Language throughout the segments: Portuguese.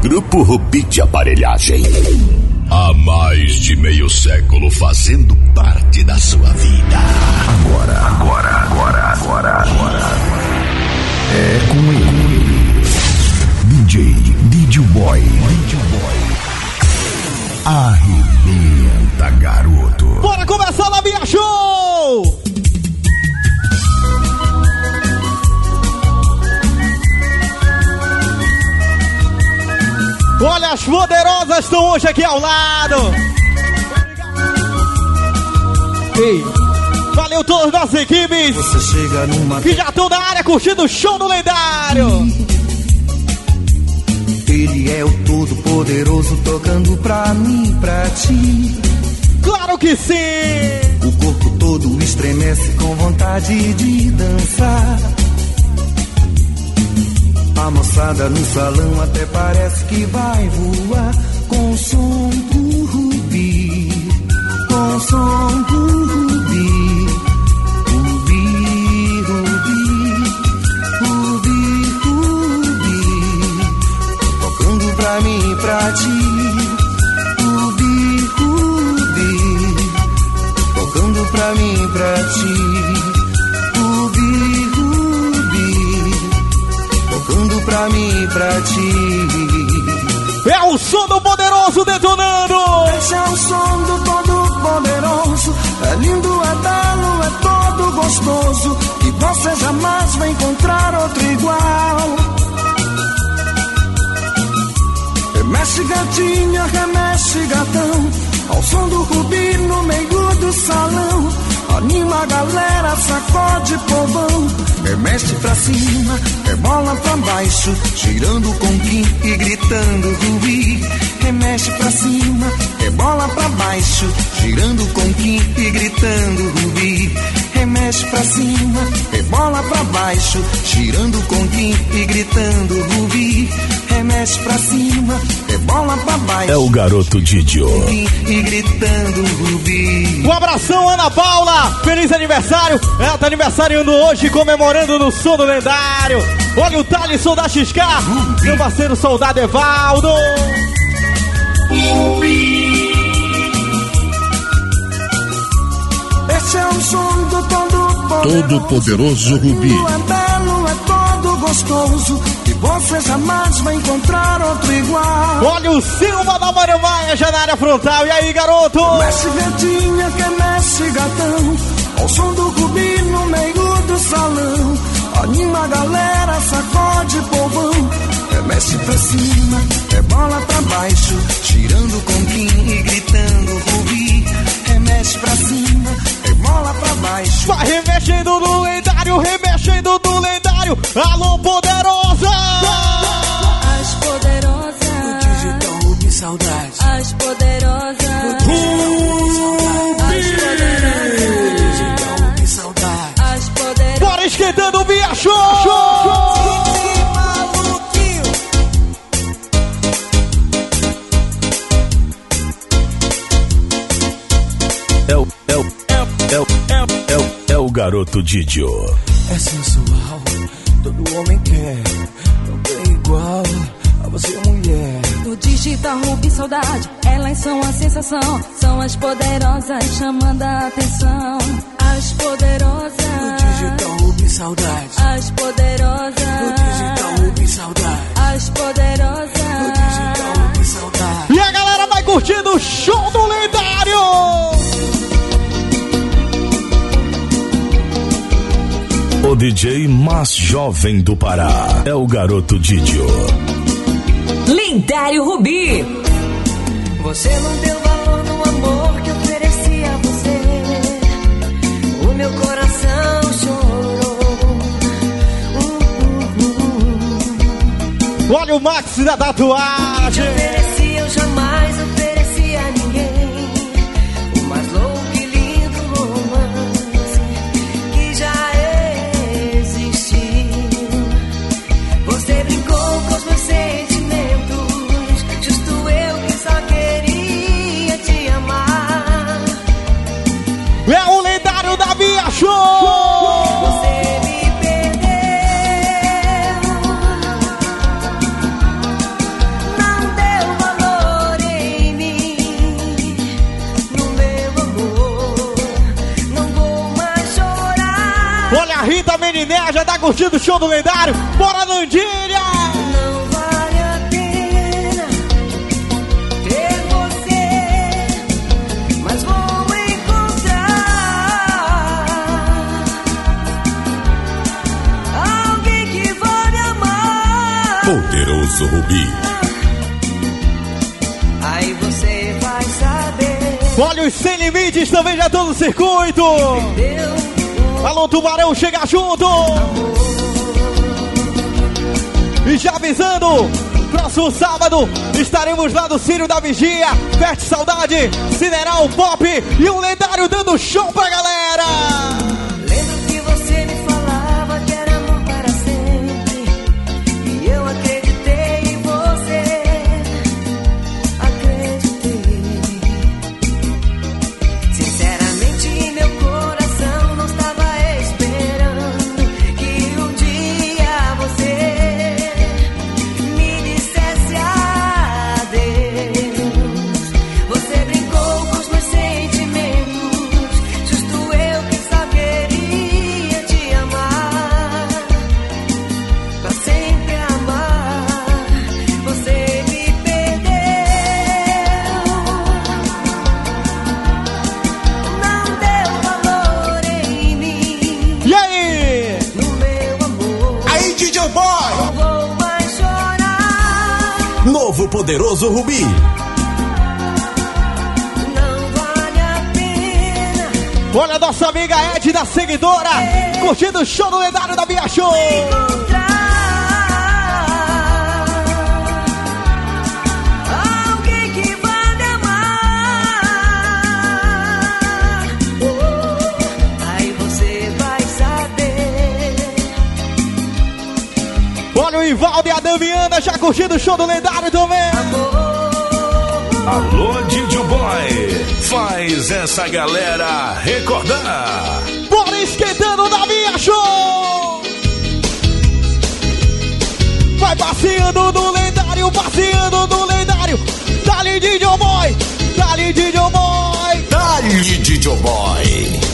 Grupo Rubi de Aparelhagem. Há mais de meio século fazendo parte da sua vida. Agora, agora, agora, agora, agora. É com ele. DJ, DJ Boy. DJ Boy. Arrebenta, garoto. Bora começar na minha show! Olha, as poderosas estão hoje aqui ao lado. Ei, valeu todas as equipes Você chega numa que já estão na área curtindo o show do lendário. Ele é o todo-poderoso tocando pra mim pra ti. Claro que sim. O corpo todo estremece com vontade de dançar. A moçada no salão até parece que vai voar com som do rubi. Com som do rubi. Pra mim e pra ti. Rubi, rubi. Tocando pra mim e pra ti. Pra mim e pra ti. É o som do poderoso detonando. Esse é o som do todo poderoso. É lindo, é belo, é todo gostoso. E você jamais vai encontrar outro igual. Remexe gatinha, remexe gatão. Ao som do rubi no meio do salão. Anima a galera, sacode povão. Remexe pra cima, rebola pra baixo. Girando com Kim e gritando rubi. Remexe pra cima, rebola pra baixo. Girando com Kim e gritando rubi. Remexe pra cima, rebola pra baixo. Girando com Kim e gritando rubi. Remexe pra cima, rebola pra baixo. É o garoto Didio. E gritando rubi. Um abração, Ana Paula! Feliz aniversário! Ela tá aniversariando hoje, comemorando no som do lendário. Olha o Thalisson da XK, meu parceiro soldado Evaldo. Esse é o som do todo poderoso. Todo poderoso Rubi. É belo, é todo gostoso. Você jamais vai encontrar outro igual. Olha o Silva da Maria Maia já na área frontal. E aí, garoto? Mexe gatinha que mexe gatão. Ao som do rubi no meio do salão. Anima a galera, sacode povão. Remexe pra cima, rebola pra baixo. Tirando com Kim e gritando rubi. Remexe pra cima, rebola pra baixo. Vai remexendo no lendário, remexendo no lendário. Alô, poderosa! As poderosas, Digital Rubi Saudade. as poderosas, Digital Rubi Saudade. as poderosas. Bora esquentando via show! É o, é o, é o, é o, é o, é o garoto Didio. É sensual, todo homem quer. Não tem igual a você, mulher. No digital rubi saudade, elas são a sensação. São as poderosas chamando a atenção. As poderosas, Digital Rubi Saudade. as poderosas, Digital Rubi Saudade. as poderosas. Digital Rubi Saudade. E a galera vai curtindo o show do lendário! O DJ mais jovem do Pará. É o garoto Didio. Lendário Rubi. Você não deu valor no amor que ofereci a você. O meu coração chorou. Uh, uh, uh. Olha o Max da tatuagem! Te ofereci, eu jamais curtindo o show do lendário. Bora, Nandinha! Não vale a pena ter você, mas vou encontrar alguém que vai me amar. Poderoso Rubi. Aí você vai saber. Olha os sem limites também já estão no circuito. Alô, Tubarão, chega junto! E já avisando, próximo sábado estaremos lá no Círio da Vigia, Verte Saudade, Cineral Pop e um lendário dando show pra galera! Poderoso Rubi. Olha a nossa amiga Ed da seguidora, curtindo o show do lendário da Bia Show! encontrar alguém que vai me amar. Aí você vai saber. Olha o Ivaldo e a Damiana já curtindo o show do lendário também! Alô, DJ Boy. Faz essa galera recordar. Bora esquentando da Bia Show! Vai passeando do lendário, passeando do lendário! Dali DJ Boy! Dali DJ Boy! Dali, DJ Boy.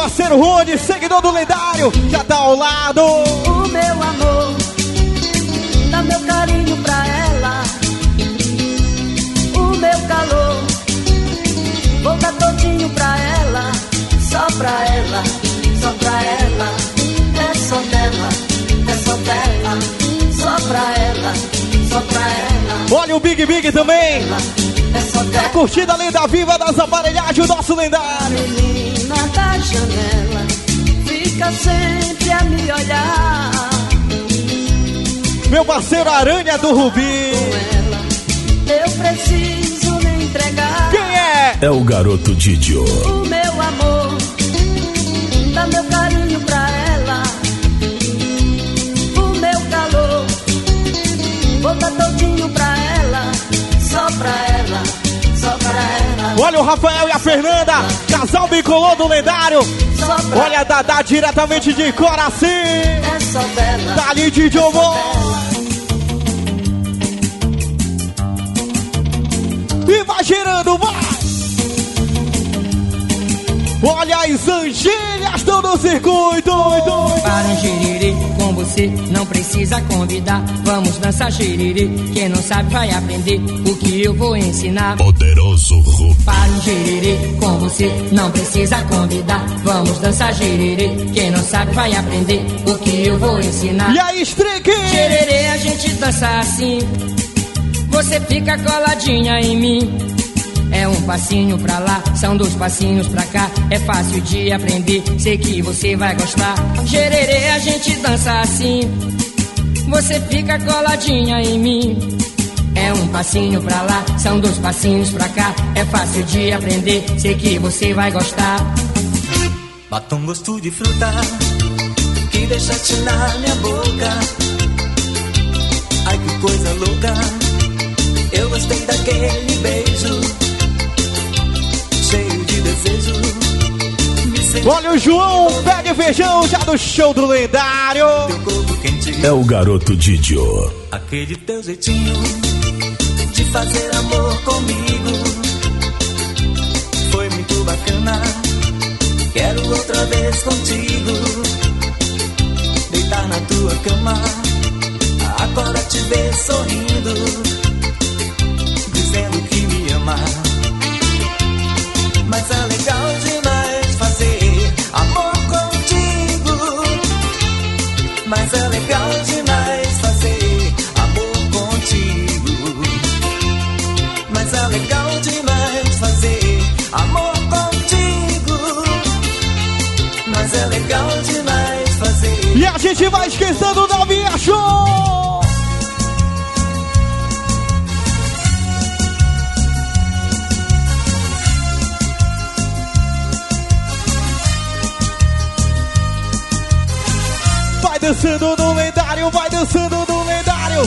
Parceiro Rony, seguidor do lendário, já tá ao lado! o meu amor, dá meu carinho pra ela. O meu calor, vou dar todinho pra ela. Só pra ela, só pra ela. É só dela, é só dela. Só pra ela, só pra ela. Olha o Big Big também! É A curtida lenda viva das aparelhagens, o nosso lendário! menina da janela fica sempre a me olhar Meu parceiro Aranha do Rubi! com ela. Eu preciso lhe entregar Quem é? É o garoto Didio. o meu amor, dá meu carinho pra Olha o Rafael e a Fernanda, casal bicolor do lendário! Olha a Dadá diretamente de Coraci! só dela. Dali de Jomo! E vai girando, vai! Olha as angelhas estão no circuito! Para um xiriri com você, não precisa convidar. Vamos dançar xiriri, quem não sabe vai aprender o que eu vou ensinar. Poderoso Rubi. Para um xiriri com você, não precisa convidar. Vamos dançar xiriri, quem não sabe vai aprender o que eu vou ensinar. E aí, Strick! Xererê, a gente dança assim. Você fica coladinha em mim. É um passinho pra lá, são dois passinhos pra cá. É fácil de aprender, sei que você vai gostar. Xererê, a gente dança assim. Você fica coladinha em mim. É um passinho pra lá, são dois passinhos pra cá. É fácil de aprender, sei que você vai gostar. Batom gosto de fruta que deixaste na minha boca. Ai que coisa louca, eu gostei daquele beijo. Olha o João, pega feijão já do show do lendário. É o garoto Didio. Aquele teu jeitinho de fazer amor comigo foi muito bacana. Quero outra vez contigo deitar na tua cama. Agora te ver sorrindo, dizendo que me ama. E a gente vai esquecendo da dançando no lendário, vai dançando no lendário.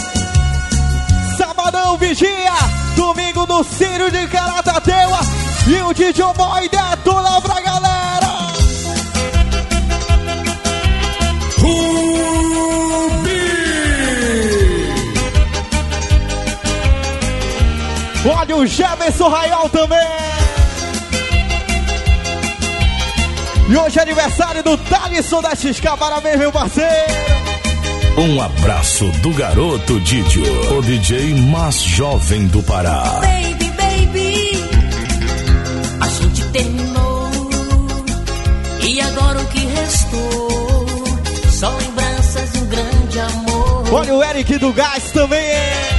Sabadão vigia, domingo no Círio de Caratateuá. E o DJ Boy detona pra galera. Olha o Jefferson Raiol também. E hoje é aniversário do Thalisson da XK. Parabéns, meu parceiro. Um abraço do garoto Didio, o DJ mais jovem do Pará. Baby, baby, a gente terminou. E agora o que restou? Só lembranças e um grande amor. Olha o Eric do Gás também.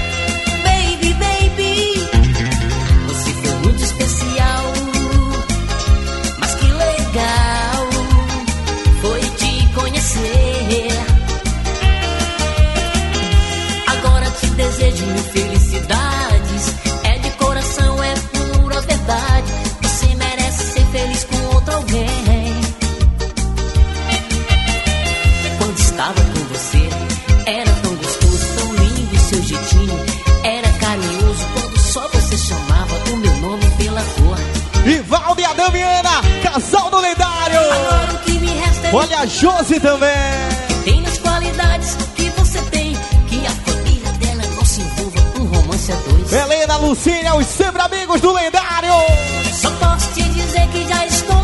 Olha a Josi também. tem nas qualidades que você tem. Que a família dela não se envolva com romance a dois. Helena, Lucília, os sempre amigos do lendário. Só posso te dizer que já estou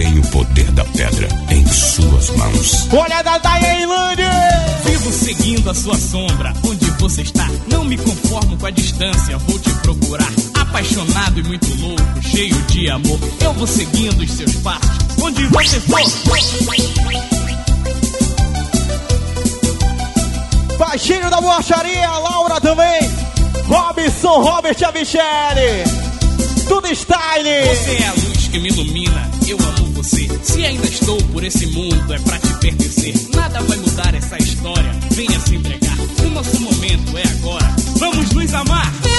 tem o poder da pedra em suas mãos. Olha a Dadailândia. Vivo seguindo a sua sombra, onde você está. Não me conformo com a distância, vou te procurar. Apaixonado e muito louco, cheio de amor. Eu vou seguindo os seus passos, onde você for. Baixinho da Borracharia, Laura também. Robson, Robert e a Michele. Tudo style. Você é a luz que me ilumina, Se ainda estou por esse mundo, é pra te pertencer. Nada vai mudar essa história, venha se entregar. O nosso momento é agora, vamos nos amar.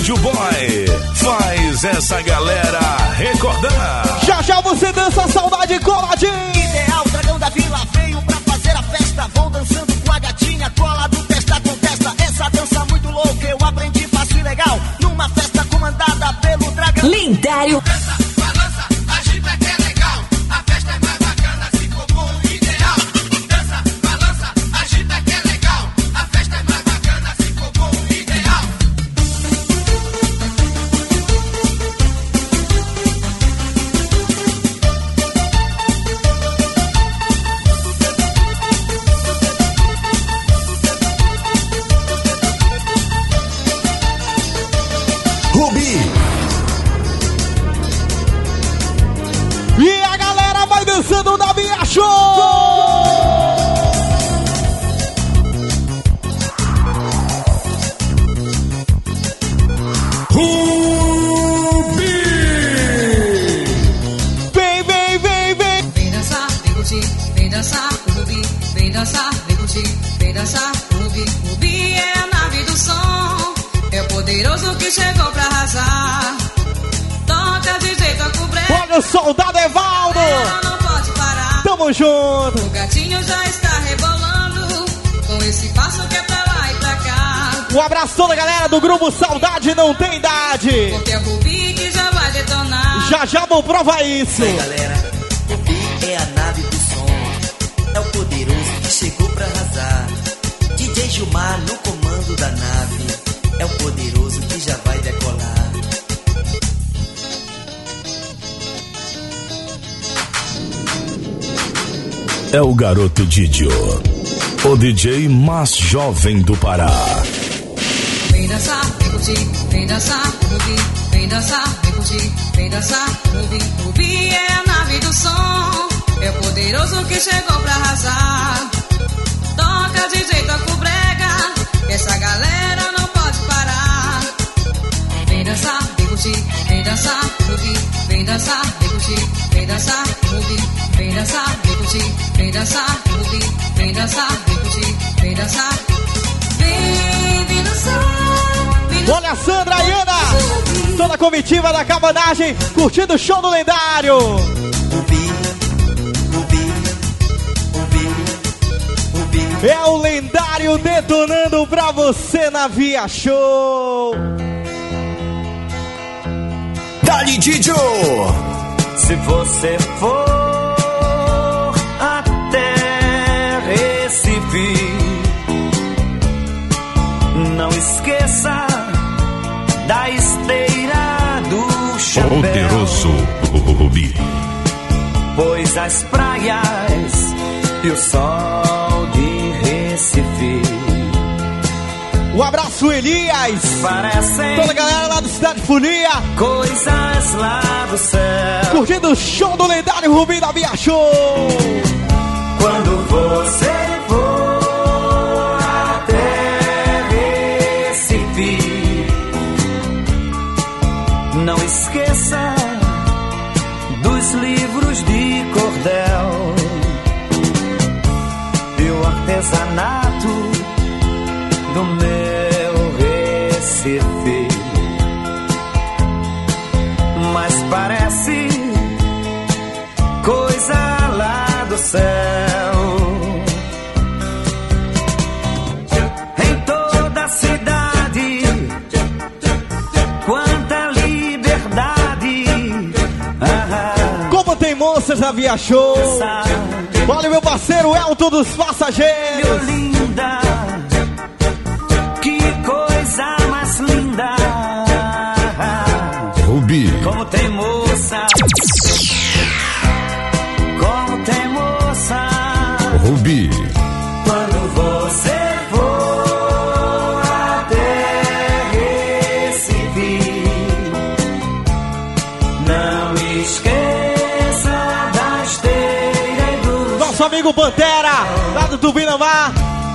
Didio Boy, faz essa galera recordar. Já já você dança saudade coladinho. Ideal, dragão da vila veio pra fazer a festa. Vou dançando com a gatinha, cola do testa com testa. Essa dança muito louca eu aprendi fácil e legal. Numa festa comandada pelo dragão. Lendário. Balança, Vou provar isso! Aí galera, é a nave do som. É o poderoso que chegou pra arrasar. DJ Gilmar no comando da nave. É o poderoso que já vai decolar. É o garoto Didio, o DJ mais jovem do Pará. Vem dançar, vem curtir, vem dançar, Rubi. Vem dançar, vem curtir, vem dançar, Rubi. Rubi é a nave do som. É o poderoso que chegou pra arrasar. Toda a comitiva da cabanagem curtindo o show do lendário! É o lendário detonando pra você na Via Show! Dali Didio! Se você for chapéu. Poderoso Rubi. Pois as praias e o sol de Recife Um abraço, Elias! parecem Toda a galera lá do Cidade Folia, coisas lá do céu. curtindo o show do lendário Rubi da Via Show! Quando você do meu Recife. Mas parece coisa lá do céu. Em toda a cidade, quanta liberdade. Ah, Como tem moças na Via Show! Olha meu parceiro Elton dos meu Passageiros! linda, amigo Pantera, lá do Tupinambá,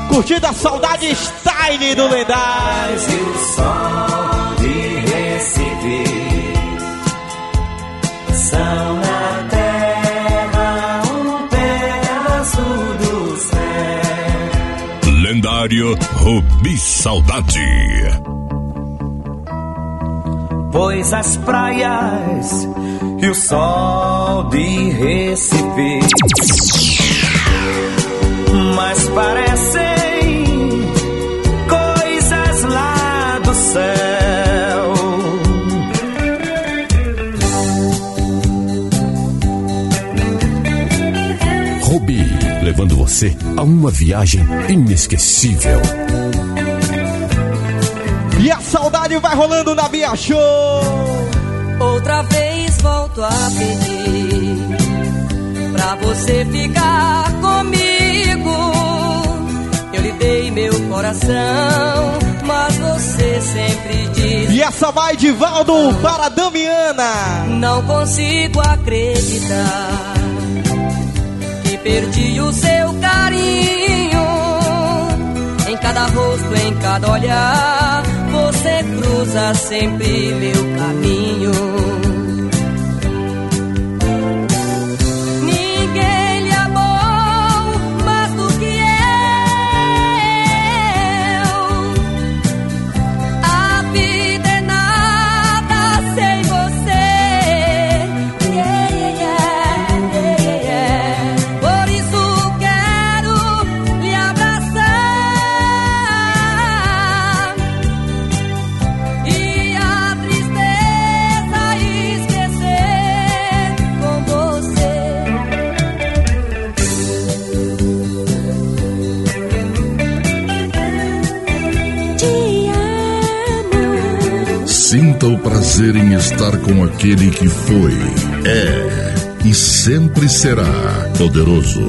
curtindo a saudade style do lendário! e o sol de Recife. São na terra um pedaço do céu. Lendário Rubi Saudade. Pois as praias e o sol de Recife Mas parecem coisas lá do céu Rubi, levando você a uma viagem inesquecível. E a saudade vai rolando na Via Show! Outra vez volto a pedir pra você ficar comigo. Eu lhe dei meu coração, mas você sempre diz: E essa vai de Valdo para Damiana! Não consigo acreditar que perdi o seu carinho. Em cada rosto, em cada olhar, você cruza sempre meu caminho. Sinta o prazer em estar com aquele que foi, é e sempre será poderoso.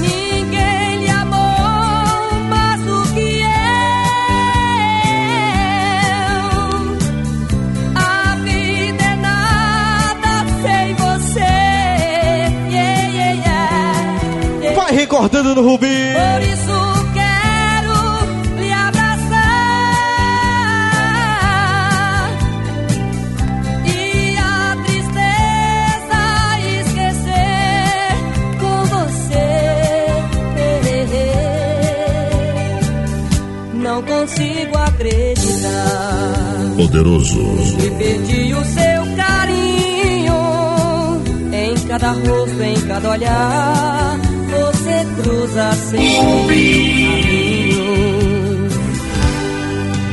Ninguém lhe amou mais Poderoso. que perdi o seu carinho em cada rosto, em cada olhar. Você cruza sem caminho.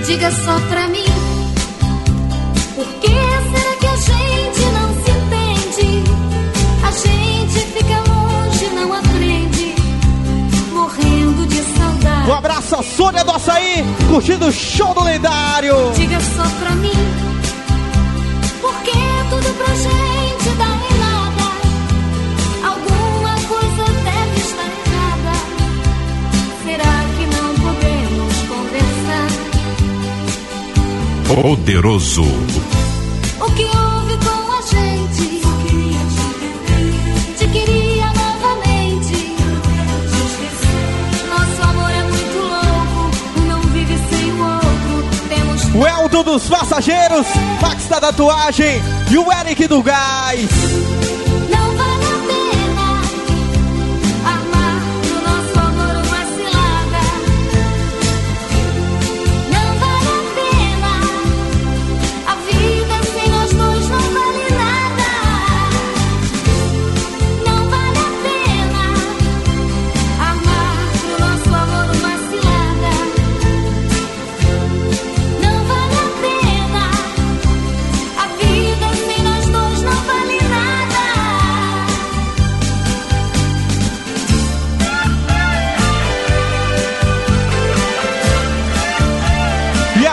Diga só pra mim, por que será Um abraço a Sônia do Açaí, curtindo o show do lendário. Diga só pra mim, por que tudo pra gente dá em nada? Alguma coisa deve estar errada. Será que não podemos conversar? Poderoso. Dos Passageiros, Max da Tatuagem e o Eric do Gás.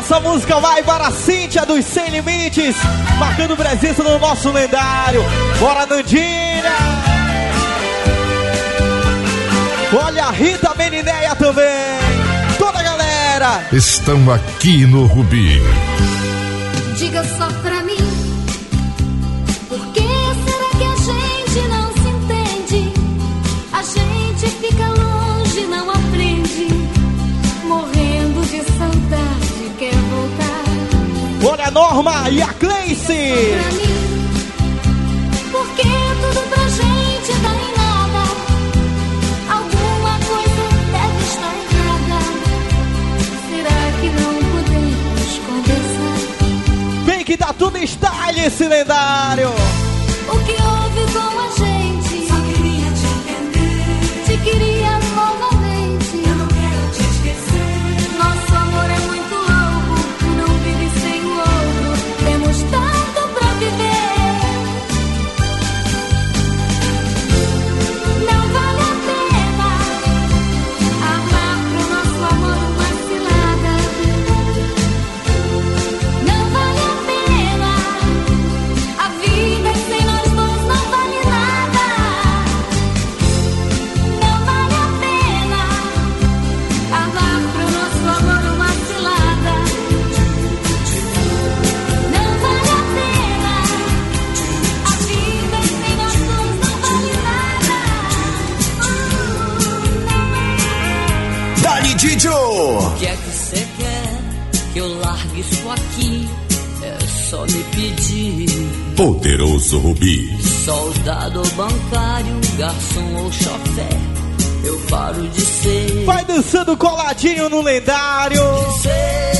Essa música vai para a Cíntia dos Sem Limites, marcando presença no nosso lendário. Bora, Nandinha! Olha a Rita Meninéia também. Toda a galera. Estão aqui no Rubi. Diga só pra Norma e a Cleice. pra mim. Por que tudo pra gente dá em nada? Alguma coisa deve estar errada. Será que não podemos conversar? Vem que dá tudo style esse lendário. O que houve Poderoso Rubi. Soldado bancário, garçom ou chofé, eu paro de ser. Vai dançando coladinho no lendário. Ser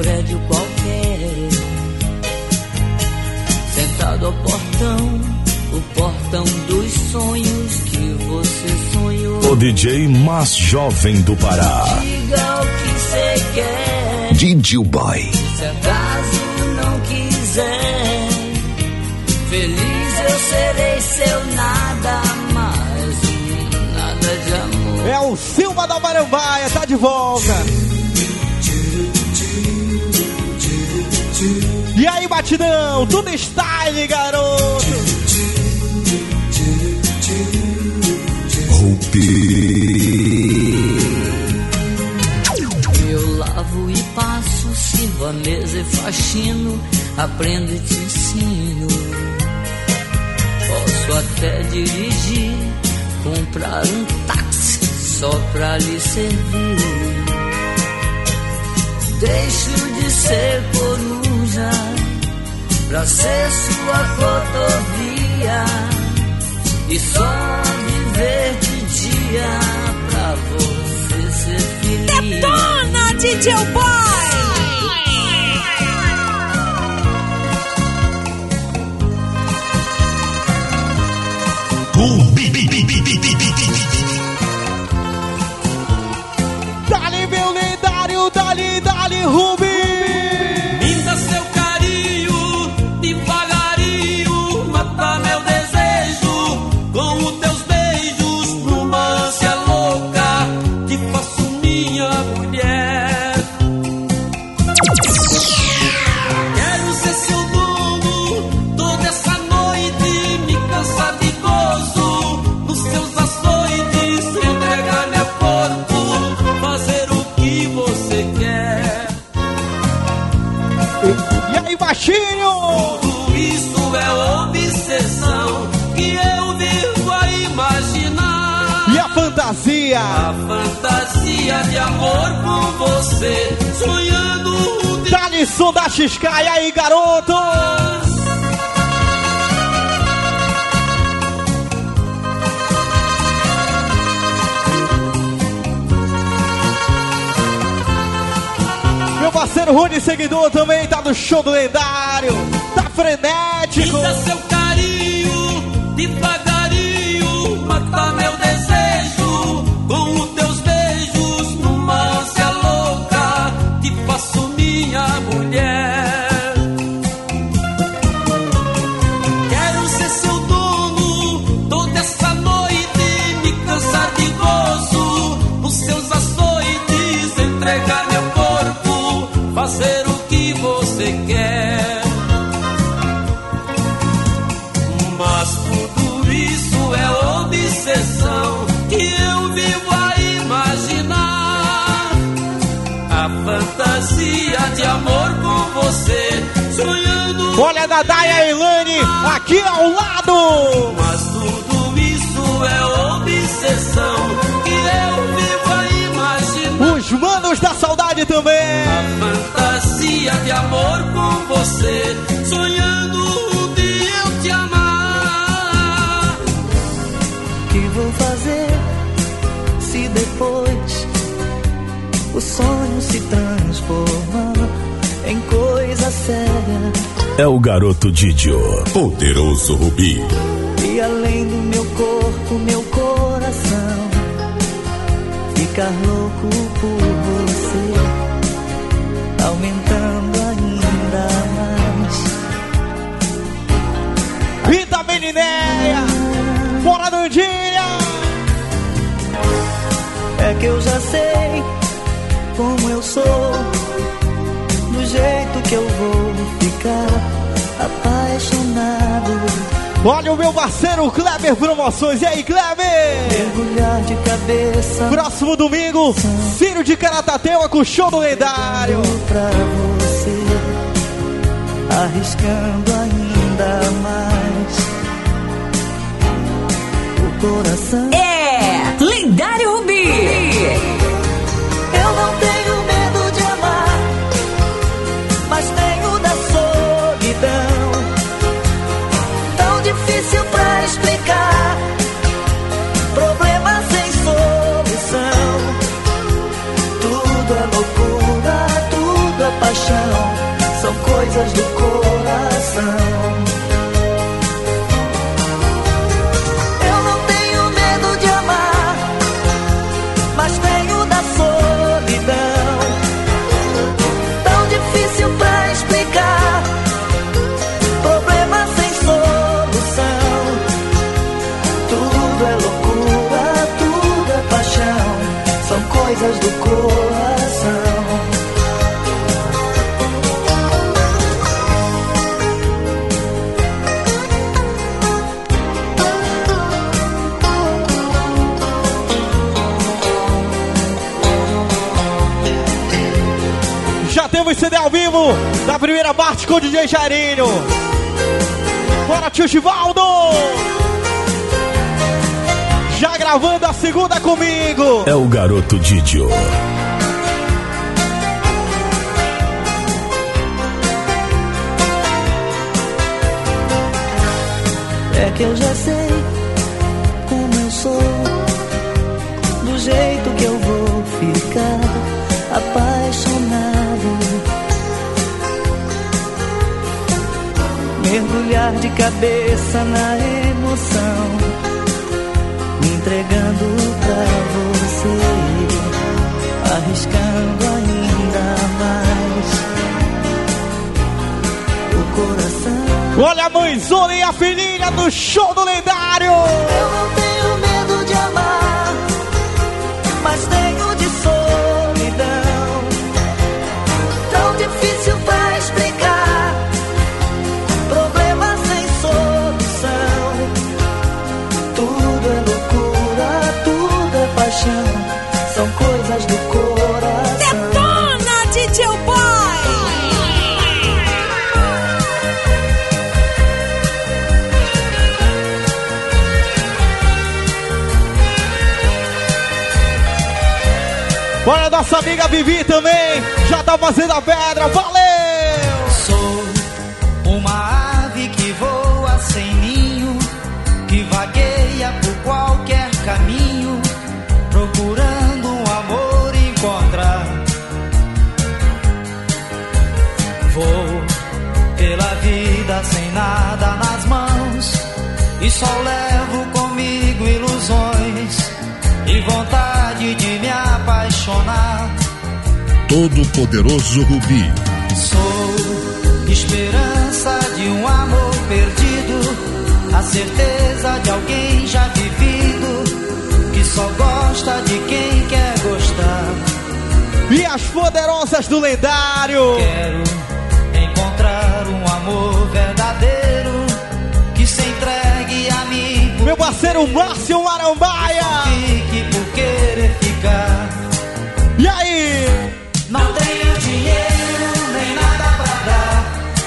prédio qualquer. Sentado ao portão, o portão dos sonhos que você sonhou. DJ mais jovem do Pará. Diga o que você quer. Didio Boy. Se acaso não quiser, feliz eu serei seu nada mais. um Nada de amor. É o Silva da Marambaia, tá de volta. E aí, batidão, tudo style, garoto. Eu lavo e passo, sirvo a mesa e faxino, aprendo e te ensino. Posso até dirigir, comprar um táxi só pra lhe servir. Deixo de ser coruja pra ser sua cotovia e só viver de dia pra você ser feliz. Detona, DJ Boy! Dali, meu lendário, dali, dali, Rubi. Fantasia de amor com você, sonhando um dia. Dali, som da XK, e aí, garoto? Meu parceiro Rune, seguidor, também tá no show do lendário. Tá frenético. Aqui ao lado. Mas tudo isso é obsessão que eu vivo a imaginar. Os manos da saudade também. Fantasia de amor com você, sonhando um dia eu te amar. Que vou fazer se depois o sonho se transformar em coisa séria? É o garoto Didio. Poderoso Rubi. E além do meu corpo, meu coração ficar louco por você, aumentando ainda mais. Rita Beninéia, fora do dia. É que eu já sei como eu sou, do jeito que eu vou ficar apaixonado. Olha o meu parceiro Kleber Promoções. E aí, Kleber? Mergulhar de cabeça. Próximo domingo, Círio de Caratateu com o show do lendário. Pra você, arriscando ainda mais o coração. É Lendário Rubi. Eu coisas do CD ao vivo da primeira parte com o DJ Jairinho. Bora, tio Givaldo! Já gravando a segunda comigo. É o garoto Didio. É que eu já sei como eu sou, do jeito que eu vou ficar apaixonado. Mergulhar de cabeça na emoção, me entregando pra você, arriscando ainda mais o coração. Olha a mãezona e a filhinha do show do lendário. Eu não tenho medo de amar, mas tenho de solidão. Tão difícil Olha a nossa amiga Vivi também. Já tá fazendo a pedra. Valeu! Sou uma ave que voa sem ninho, que vagueia por qualquer caminho, procurando um amor encontrar. Vou pela vida sem nada nas mãos, e só levo comigo ilusões e vontade apaixonar. Todo poderoso Rubi. Sou esperança de um amor perdido, a certeza de alguém já vivido, que só gosta de quem quer gostar. E as poderosas do lendário. Quero encontrar um amor verdadeiro que se entregue a mim. Meu parceiro Márcio Marambaia. Fique por querer ficar. E aí? Não tenho dinheiro nem nada pra dar,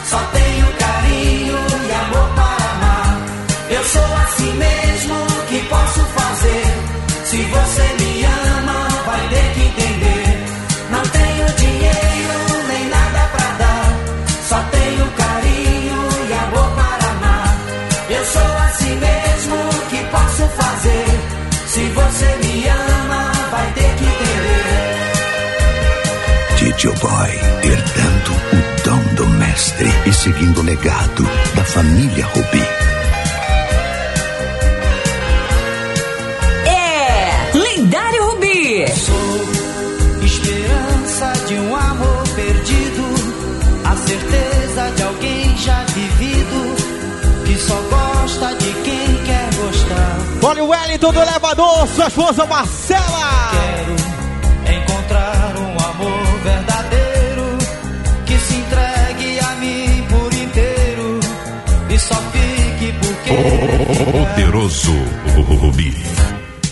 só tenho carinho e amor para amar. Eu sou assim mesmo, que posso fazer? Se você me ama, vai ter que entender. Não tenho dinheiro nem nada pra dar, só tenho carinho e amor para amar. Eu sou assim mesmo, que posso fazer? Se você Didio Boy, herdando o dom do mestre e seguindo o legado da família Rubi. É Lendário Rubi. Sou esperança de um amor perdido, a certeza de alguém já vivido, que só gosta de quem quer gostar. Olha o Wellington do elevador, sua esposa Marcela. Quero encontrar um e só fique porque Poderoso Rubi.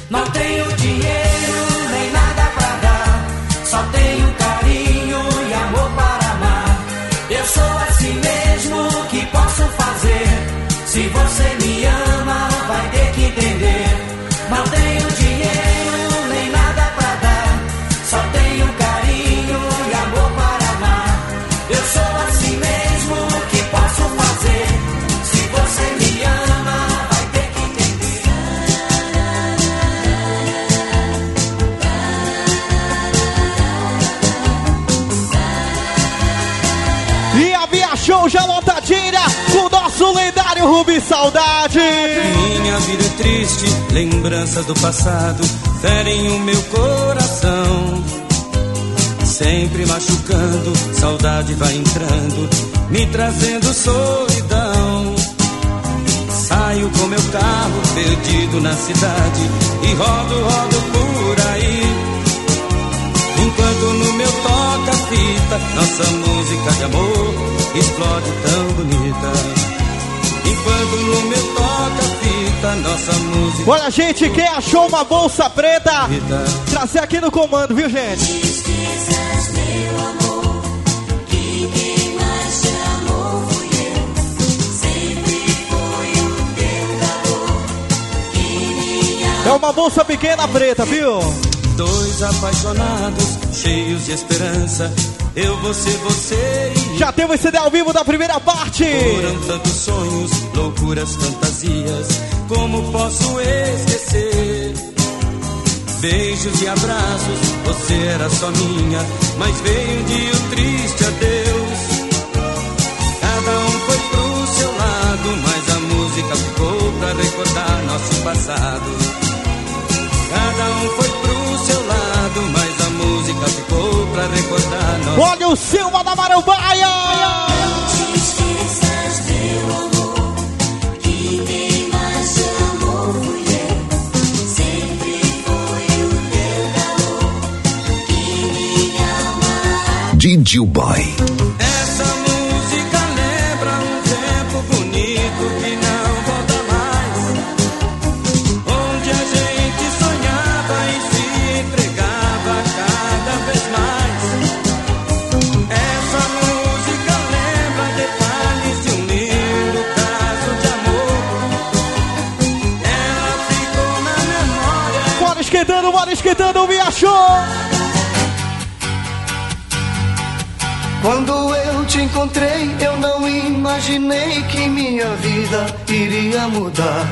Não tenho dinheiro nem nada pra dar, só tenho carinho e amor para amar. Eu sou assim mesmo, que posso lendário Rubi Saudade. Minha vida é triste, lembranças do passado ferem o meu coração. Sempre machucando, saudade vai entrando, me trazendo solidão. Saio com meu carro perdido na cidade e rodo, rodo por aí. Enquanto no meu toca-fita, nossa música de amor explode tão bonita. Enquanto no meu toca-fita, nossa música. Olha, gente, quem achou uma bolsa preta, trazer aqui no comando, viu, gente? É uma bolsa pequena preta, viu? Dois apaixonados, cheios de esperança, eu, você, você e Já teve esse CD ao vivo da primeira parte. Foram tantos sonhos, loucuras, fantasias. Como posso esquecer? Beijos e abraços, você era só minha. Mas veio um dia o triste adeus. Cada um foi pro seu lado, mas a música ficou pra recordar nosso passado. Cada um foi pro música ficou pra recordar nosso Olha o Silva da Marambaia. Didi Boy. Quando eu te encontrei, eu não imaginei que minha vida iria mudar.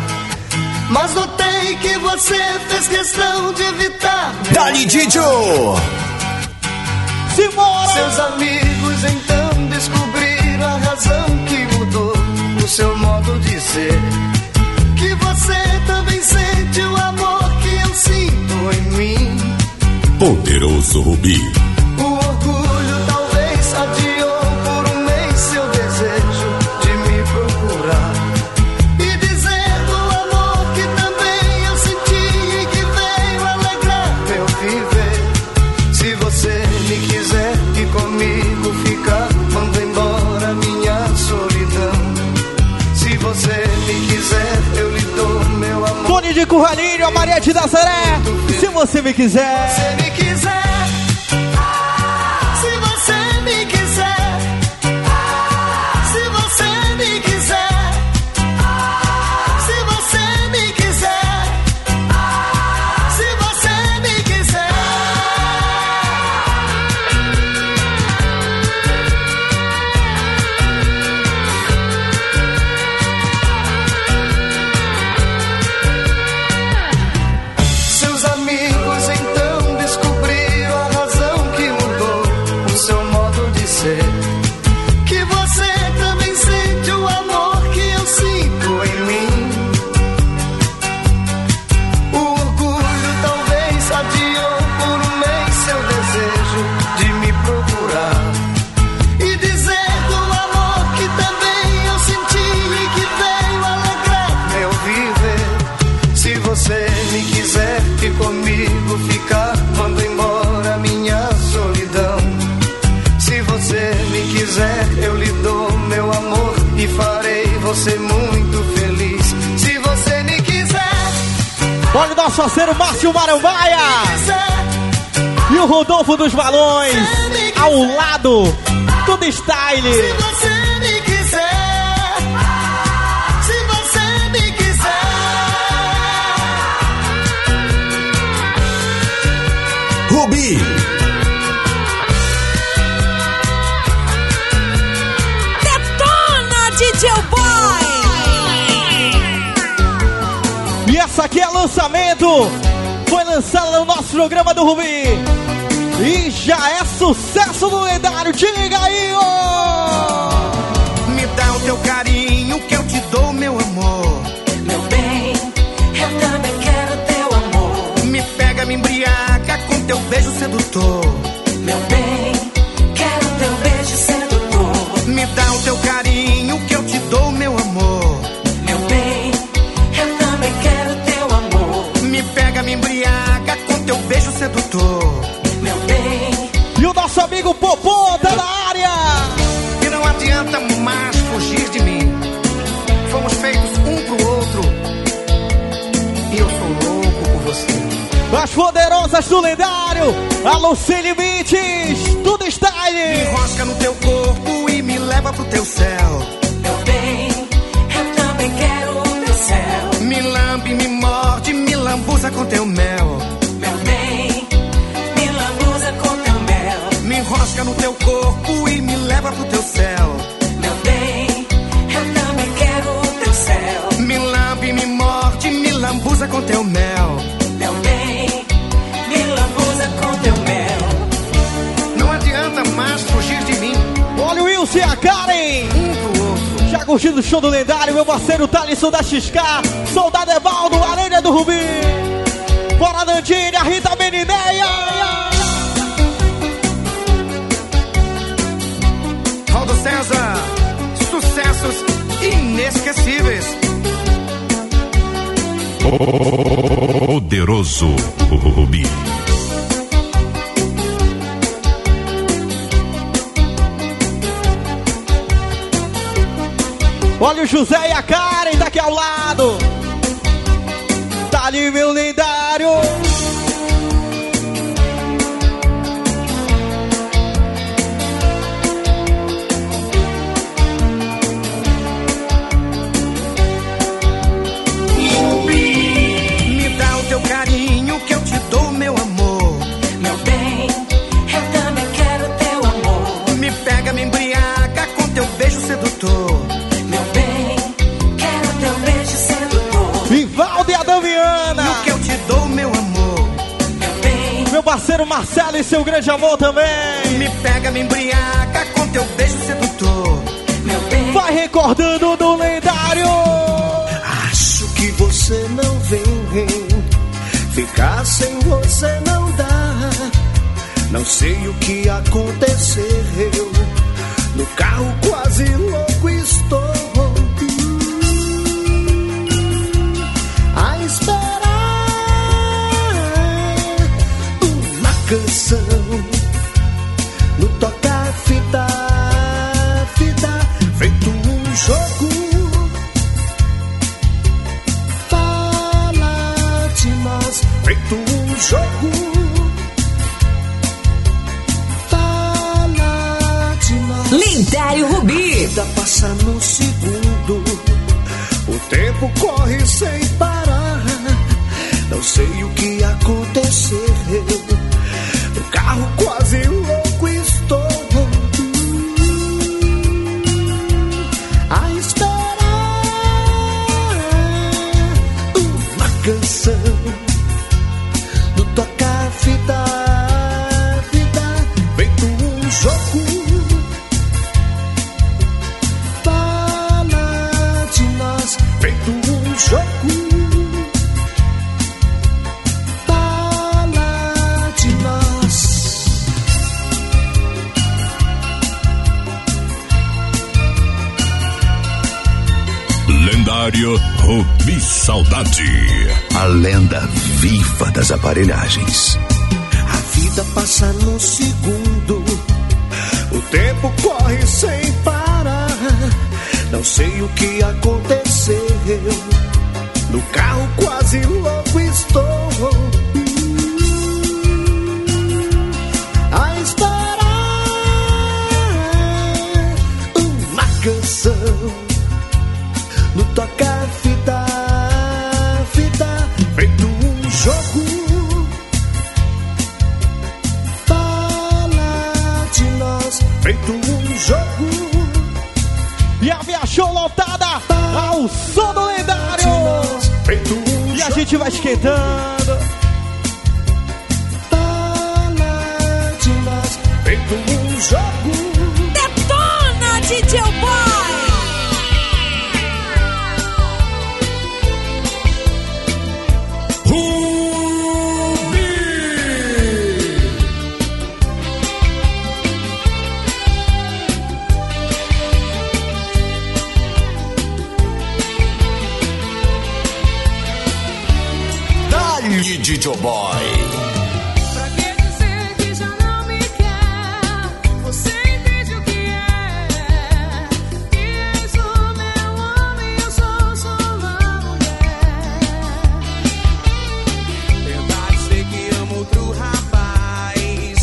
Mas notei que você fez questão de evitar. Dali Didio! Simbora! Seus amigos então descobriram a razão que mudou o seu modo de ser. Que você também sente o amor que eu sinto em mim. Poderoso Rubi. O orgulho talvez adiou por um mês seu desejo de me procurar. E dizer do amor que também eu senti e que veio alegrar meu viver. Se você me quiser e comigo ficar, manda embora minha solidão. Se você me quiser, eu lhe dou meu amor. Tony de Curralinho, a Maria de Nazaré. Se você me quiser. Se me você me quiser, eu lhe dou meu amor e farei você muito feliz. Se você me quiser, Olha o nosso parceiro Márcio Marambaia. E o Rodolfo dos Balões. Ao lado. Tudo style. se você me quiser, se você me quiser. Rubi. Essa aqui é lançamento. Foi lançada no nosso programa do Rubi. E já é sucesso no lendário. Diga aí, ó. Me dá o teu carinho que eu te dou, meu amor. Meu bem, eu também quero teu amor. Me pega, me embriaga com teu beijo sedutor. Meu bem, quero teu beijo sedutor. Me dá o teu carinho que eu te sedutor. Meu bem, E o nosso amigo Popô tá na área. E não adianta mais fugir de mim. Fomos feitos um pro outro. E eu sou louco por você. As poderosas do lendário. Alô, Sem Limites. Tudo Me style. enrosca no teu corpo e me leva pro teu céu. meu bem, eu também quero o teu céu. Me lambe, me morde, me lambuza com toca no teu corpo e me leva pro teu céu. Meu bem, eu também quero o teu céu. Me lambe, me morde, me lambuza com teu mel. Meu bem, me lambuza com teu mel. Não adianta mais fugir de mim. Olha o Wilson e a Karen. Um Já curtindo o show do lendário, meu parceiro Thalisson da XK, Soldado Evaldo, Areia do Rubi. Bora, Nandinha, Rita Menineia! Inesquecíveis. Poderoso Rubi. Olha o José e a Karen, tá aqui ao lado. Tá ali meu lendário. Parceiro Marcelo e seu grande amor também. Me pega, me embriaga com teu beijo sedutor. meu bem, Vai recordando do lendário. Acho que você não vem. Ficar sem você não dá. Não sei o que aconteceu. No carro quase louco passa num Lendário Rubi Saudade. A lenda viva das aparelhagens. A vida passa num segundo. O tempo corre sem parar. Não sei o que aconteceu. No carro quase louco estou. A esperar uma canção. No tocar fita, fita, feito um jogo. Fala de nós, feito um jogo. E a Via Show lotada ao som do lendário. Feito um E a gente vai esquentando.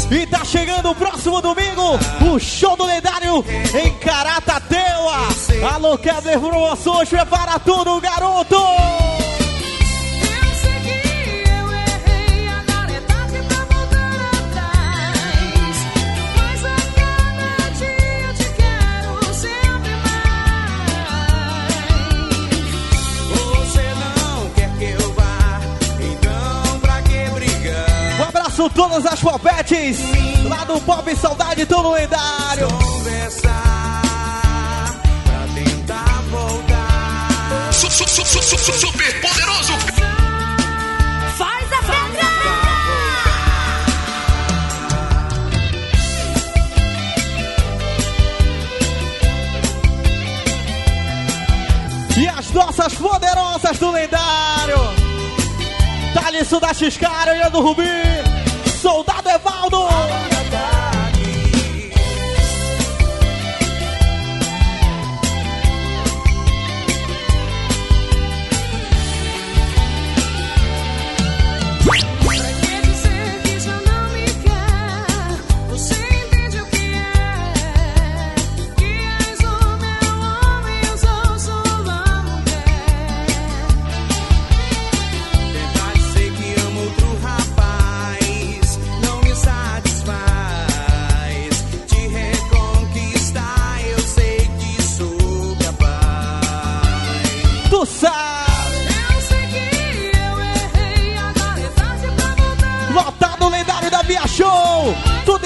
E tá chegando o próximo domingo, o show do lendário em Caratateuá. Alô, Kevler Promoções, prepara tudo, garoto! Todas as palpetes lá do Pop Saudade Tão Lendário. Pra tentar voltar. Super poderoso. Faz a festa. E as nossas poderosas do lendário. Thalisson da Xcara e do Rubi. Soldado Evaldo.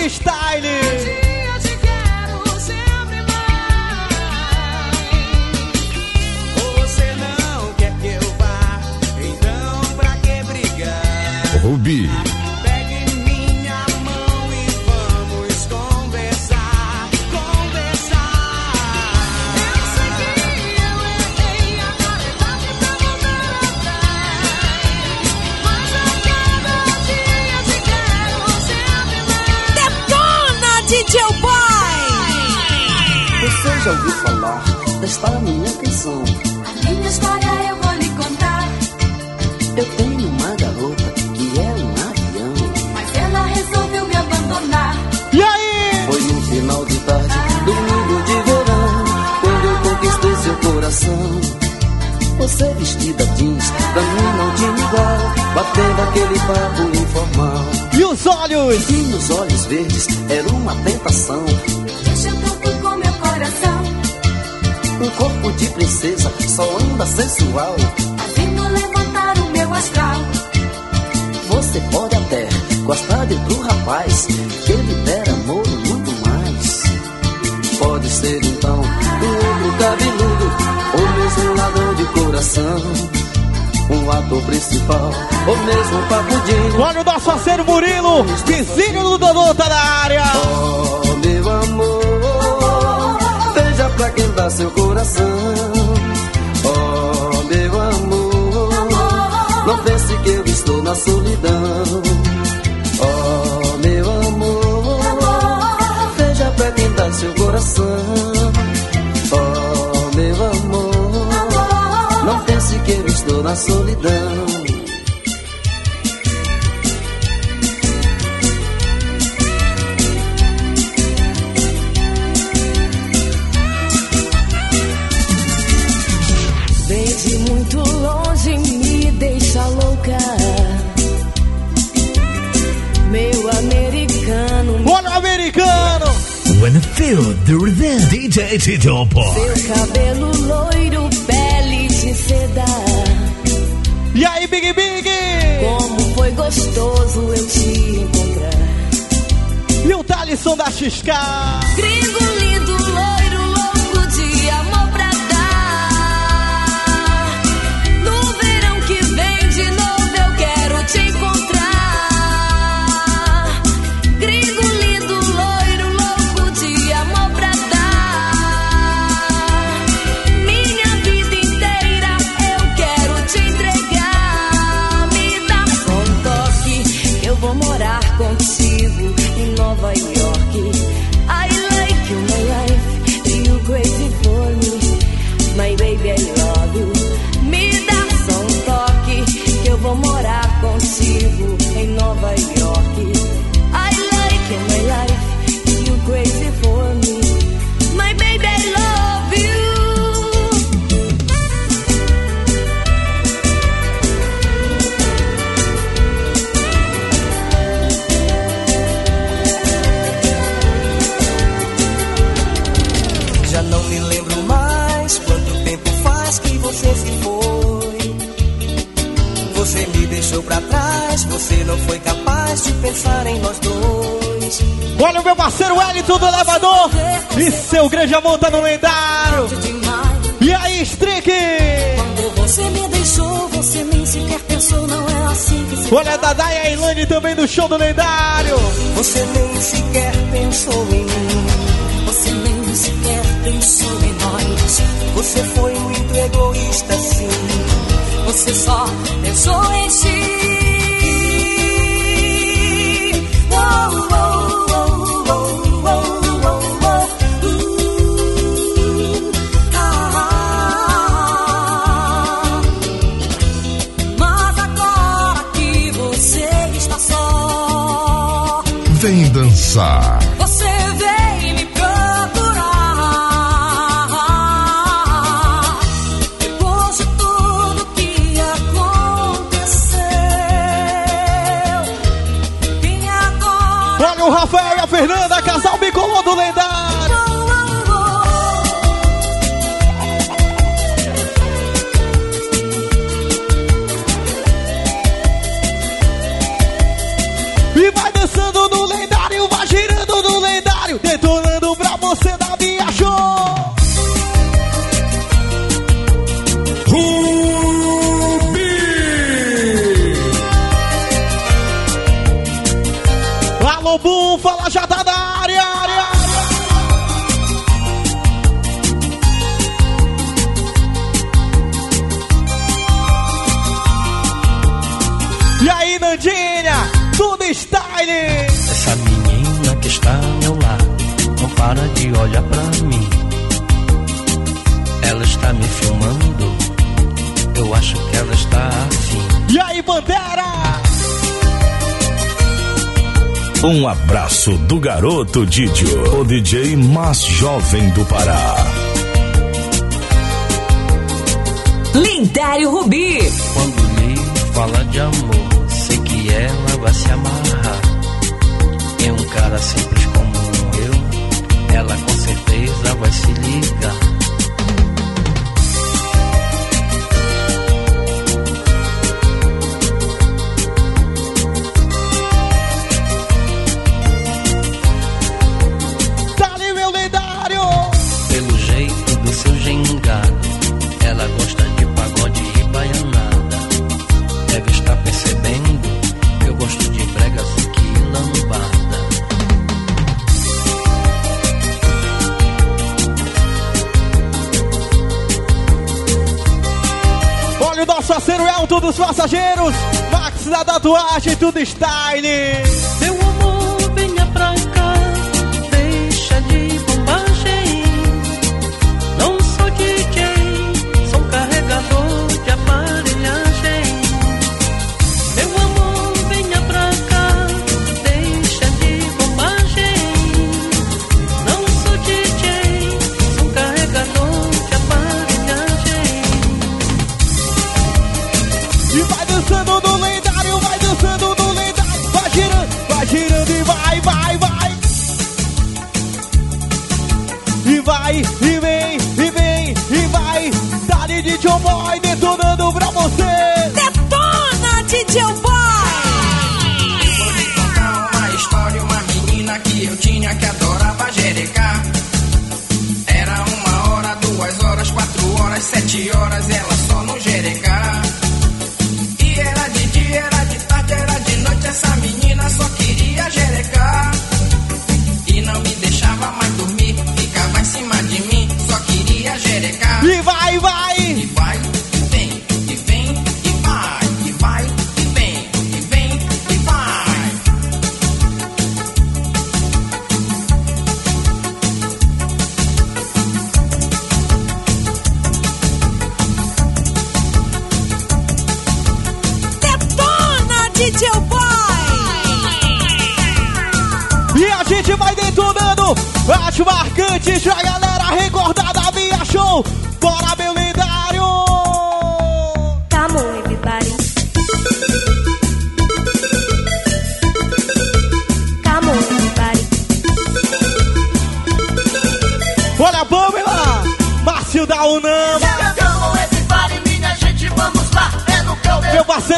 Style. Falar desta minha canção? A minha história eu vou lhe contar. Eu tenho uma garota que é um avião. Mas ela resolveu me abandonar. E aí? Foi no final de tarde, domingo de verão, quando eu conquistei seu coração. Você vestida jeans, pra mim não tinha igual, batendo aquele papo informal. E os olhos? E nos olhos verdes era uma tentação. Um corpo de princesa só anda sensual. Fazendo levantar o meu astral. Você pode até gostar de outro rapaz, que lhe der amor e muito mais. Pode ser então um outro cabeludo, ou mesmo um ladrão de coração. Um ator principal, ou mesmo um papudinho. Olha o nosso parceiro Murilo. Vizinho do Dodô tá na área. Oh, pra seu coração. Oh, meu amor, não pense que eu estou na solidão. Oh, meu amor, veja pra dá seu coração. Oh, meu amor, não pense que eu estou na solidão. You feel the rhythm. DJ Tito Boy. seu cabelo loiro, pele de seda. E aí, Big Big? Como foi gostoso eu te encontrar. E o Thalisson da XK? Gringo lindo, você se foi. Você me deixou pra trás, você não foi capaz de pensar em nós dois. Olha o meu parceiro Wellington do Elevador e seu grande amor tá no lendário. E aí, Strick? Quando você me deixou, você nem sequer pensou, não é assim que se Olha a Dadá e a Ilane também do show do lendário. Você nem sequer pensou em mim, você nem sequer pensou em nós. Você foi muito egoísta, sim. Você só pensou em si. Mas agora que você está só, vem dançar. está ao lado, não para de olhar pra mim. Ela está me filmando, eu acho que ela está afim. E aí, Bandera! Um abraço do garoto Didio, o DJ mais jovem do Pará. Lindário Rubi. Quando me fala de amor, sei que ela vai se amar nada assim. passageiros, Max da tatuagem, tudo style.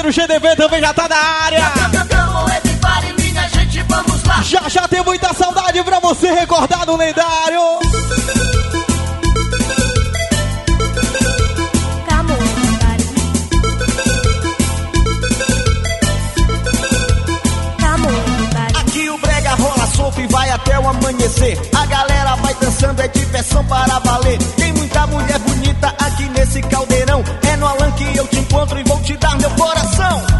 parceiro GDV também já tá na área. Já já tem muita saudade pra você recordar do lendário. Aqui o brega rola solto e vai até o amanhecer. A galera vai dançando, é diversão para valer. Tem muita mulher bonita aqui nesse caldeirão. É no Alan que eu te encontro e te dar meu coração.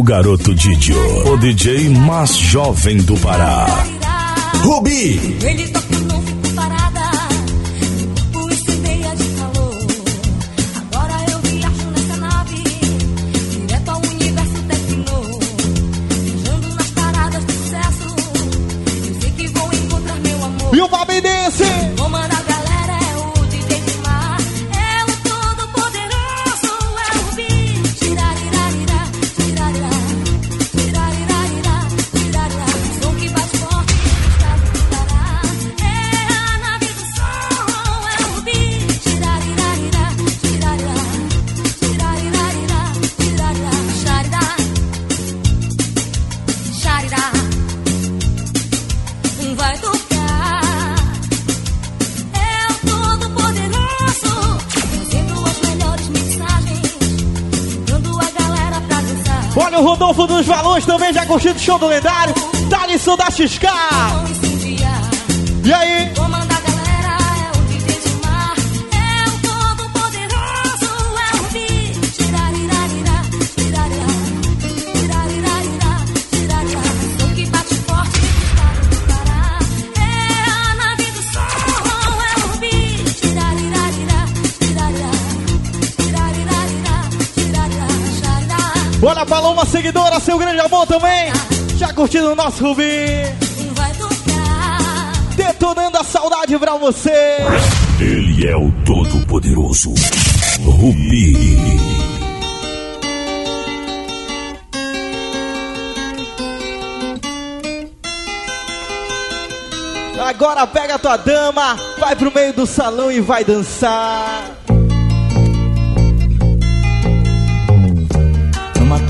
O garoto Didio, o DJ mais jovem do Pará. Rubi! Ele toca, não Rodolfo dos Valões também já curtindo o show do lendário. Thalisson da XK. E aí? Xarirá. Olha a Paloma seguidora, seu grande amor também. Já curtindo o nosso Rubi. Vai tocar. Detonando a saudade pra você. Ele é o Todo-Poderoso. Rubi. Agora pega a tua dama, vai pro meio do salão e vai dançar.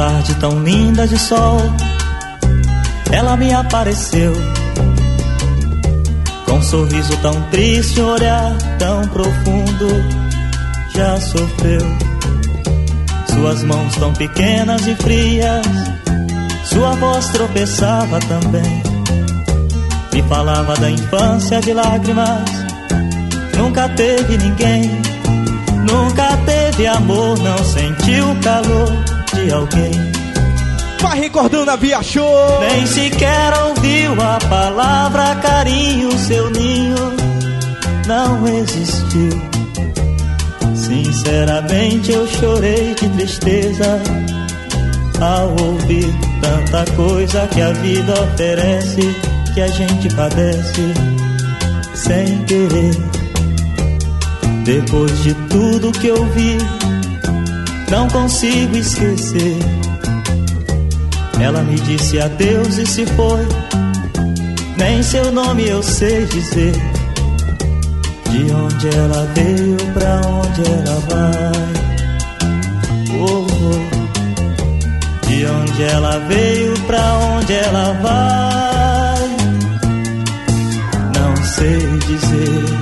Tarde tão linda de sol, ela me apareceu. Com um sorriso tão triste, olhar tão profundo, já sofreu. Suas mãos tão pequenas e frias, sua voz tropeçava também. Me falava da infância de lágrimas, nunca teve ninguém. Nunca teve amor, não sentiu calor de alguém. Vai recordando a Via Show. Nem sequer ouviu a palavra carinho, seu ninho não existiu. Sinceramente eu chorei de tristeza ao ouvir tanta coisa que a vida oferece, que a gente padece sem querer. Depois de tudo que eu vi, não consigo esquecer. Ela me disse adeus e se foi. Nem seu nome eu sei dizer. De onde ela veio, pra onde ela vai. Oh, oh. De onde ela veio, pra onde ela vai. Não sei dizer.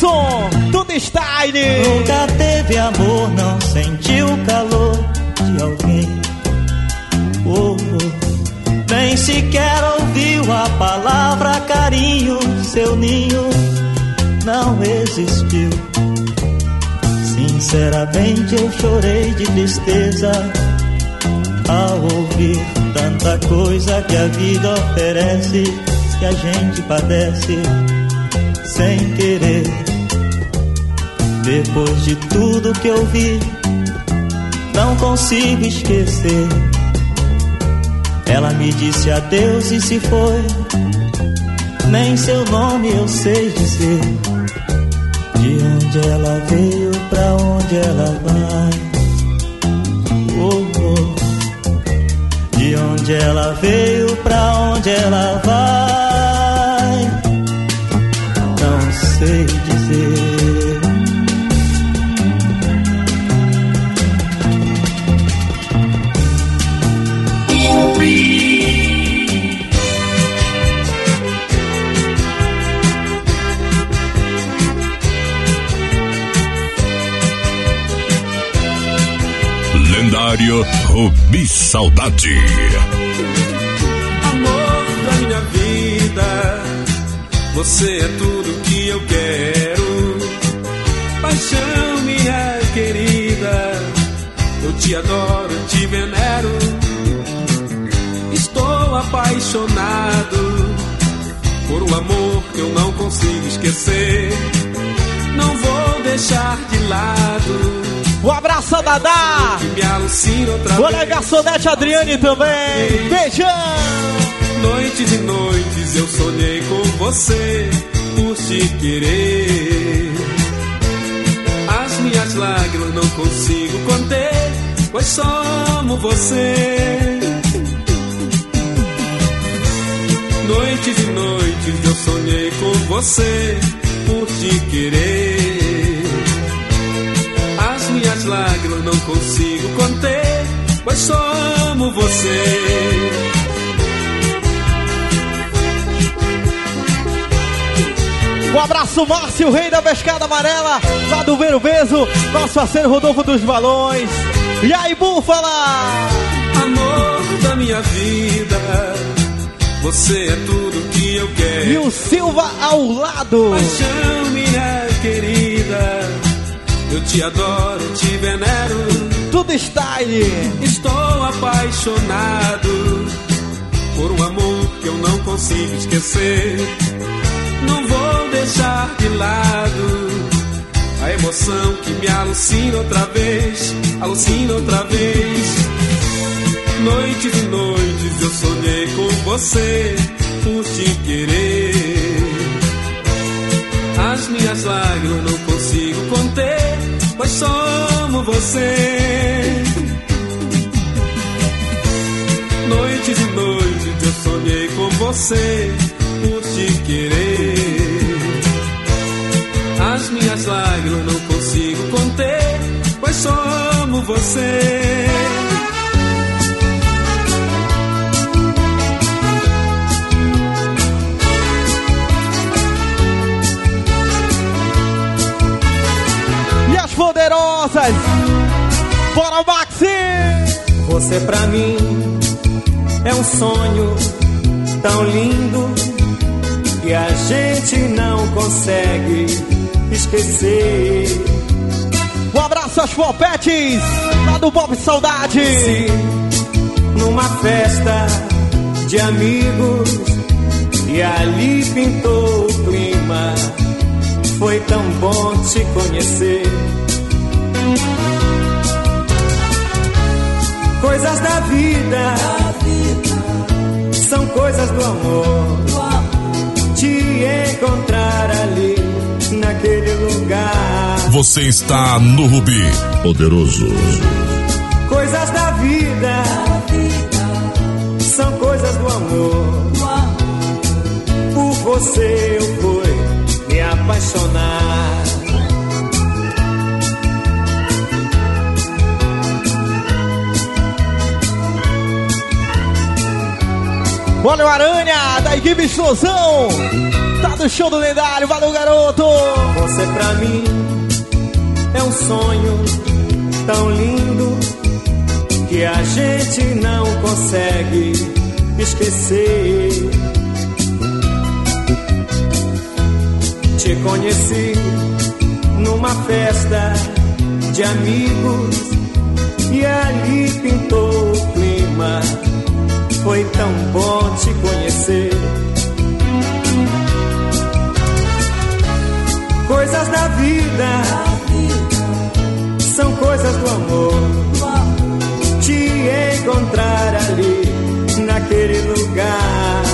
Tudo style. Nunca teve amor, não sentiu o calor de alguém. Oh, oh. Nem sequer ouviu a palavra carinho, seu ninho não existiu. Sinceramente eu chorei de tristeza ao ouvir tanta coisa que a vida oferece, que a gente padece sem querer. Depois de tudo que eu vi, não consigo esquecer. Ela me disse adeus e se foi. Nem seu nome eu sei dizer. De onde ela veio, pra onde ela vai. Oh, oh. De onde ela veio, pra onde ela vai. Não sei Lendário Rubi Saudade. Amor da minha vida, você é tudo que eu quero. Paixão, minha querida, eu te adoro, te venero. Estou apaixonado por um amor que eu não consigo esquecer. Não vou deixar de lado. Um abraço a Dadá. O vez. garçonete Adriane também. Beijão. Noites e noites eu sonhei com você por te querer. As minhas lágrimas não consigo conter, pois só amo você. Noites e noites eu sonhei com você por te querer. As lágrimas não consigo conter, pois só amo você. Um abraço, Márcio, rei da pescada amarela, lá do Vero Beso, nosso parceiro Rodolfo dos Balões. E aí, Búfala? Amor da minha vida, você é tudo que eu quero. E o Silva ao lado. Paixão, minha querida, eu te adoro, te venero. Tudo style. Estou apaixonado por um amor que eu não consigo esquecer. Não vou deixar de lado a emoção que me alucina outra vez, alucina outra vez. Noites e noites eu sonhei com você por te querer. As minhas lágrimas não consigo conter, pois só amo você. Noites e noites eu sonhei com você por te querer. As minhas lágrimas não consigo conter, pois só amo você. Bora, Maxi! Você pra mim é um sonho tão lindo que a gente não consegue esquecer. Um abraço aos Popetes, lá do Bob Saudade. Numa festa de amigos e ali pintou o clima. Foi tão bom te conhecer. Coisas da vida, são coisas do amor. Te encontrar ali, naquele lugar. Você está no Rubi Poderoso. Coisas da vida, são coisas do amor. Por você eu fui me apaixonar. O Aranha, da equipe Explosão. Tá no show do lendário, valeu garoto. Você pra mim é um sonho tão lindo que a gente não consegue esquecer. Te conheci numa festa de amigos e ali pintou o clima. Foi tão bom te conhecer. Coisas da vida são coisas do amor. Te encontrar ali naquele lugar.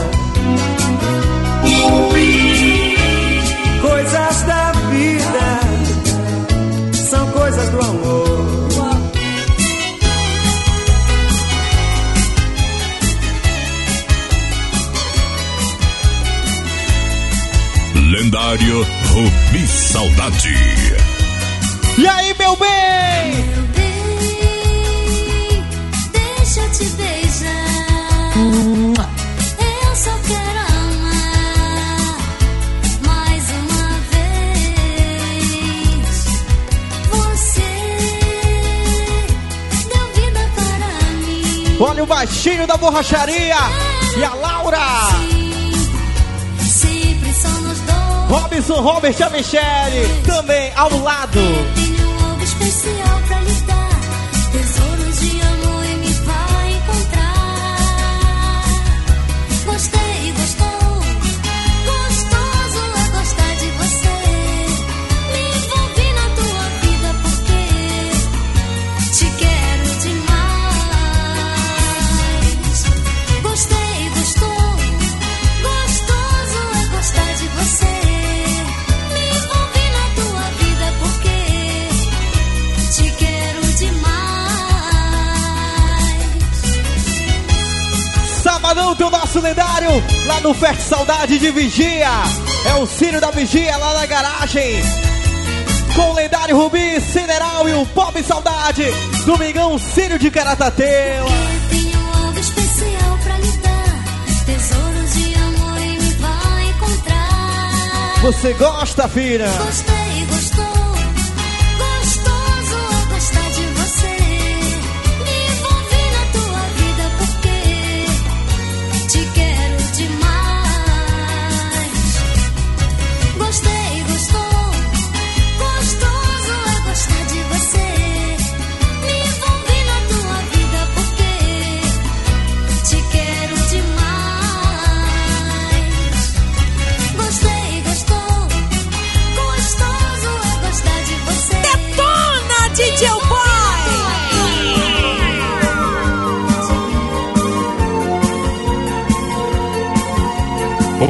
Mário Rubi Saudade. E aí, meu bem? Meu bem, deixa eu te beijar. Eu só quero amar mais uma vez. Você deu vida para mim. Olha o baixinho da borracharia e a Laura. Robinson Robert e a também ao lado. de vigia. É o Círio da Vigia lá na garagem. Com o lendário Rubi, Cineral e o Bob Saudade. Domingão, Círio de Caratateu. Você gosta, filha? Gosto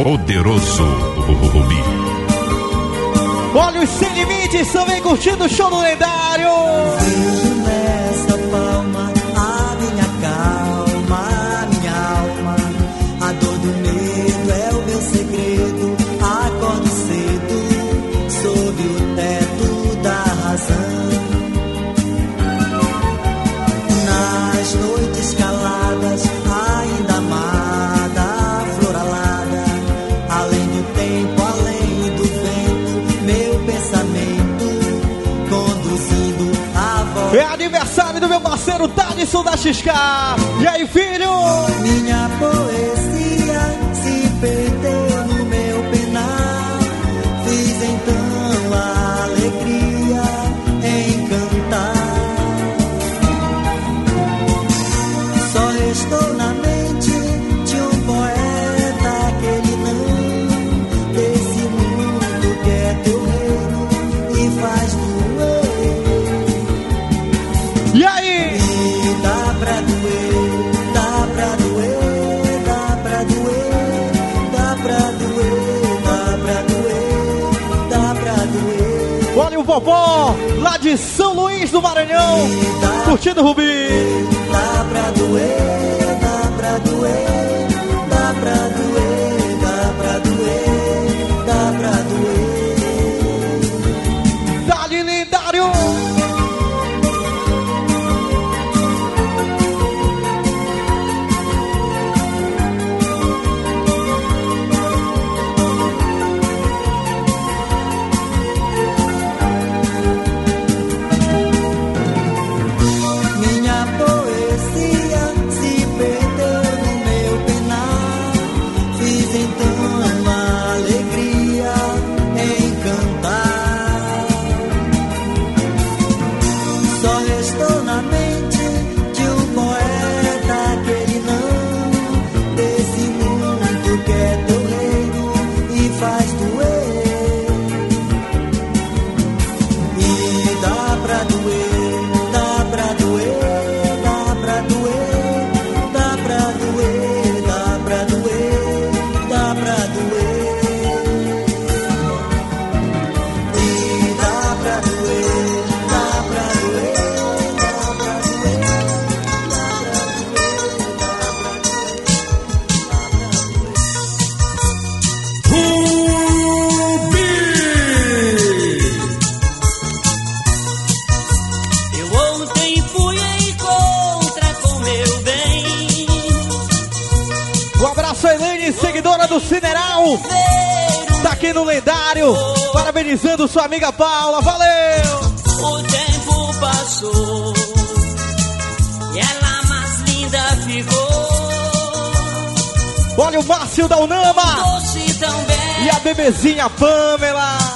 poderoso Rubi. Olha os sem limites também curtindo o show do lendário. Robson da XK. E aí, filho? Minha poesia se perdeu no meu penal. Fiz então. Popó, lá de São Luís do Maranhão, curtindo Rubi. Tá pra doer. Tá aqui no lendário. Parabenizando sua amiga Paula. Valeu! O tempo passou. E ela mais linda ficou. Olha o Márcio da Unama. E a bebezinha Pamela.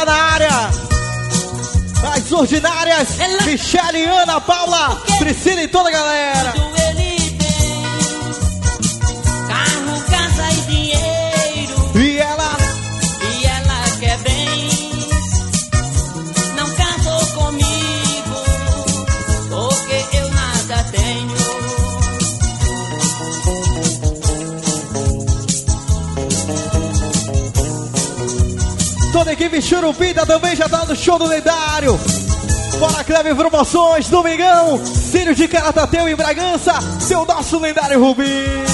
tá na área. As ordinárias, Michelle, Ana, Paula, Priscila e toda a galera. Que a equipe Churupita também já tá no show do lendário. Bora Cleve Promoções, Domingão, Círio de Caratateu e Bragança, seu nosso lendário Rubinho.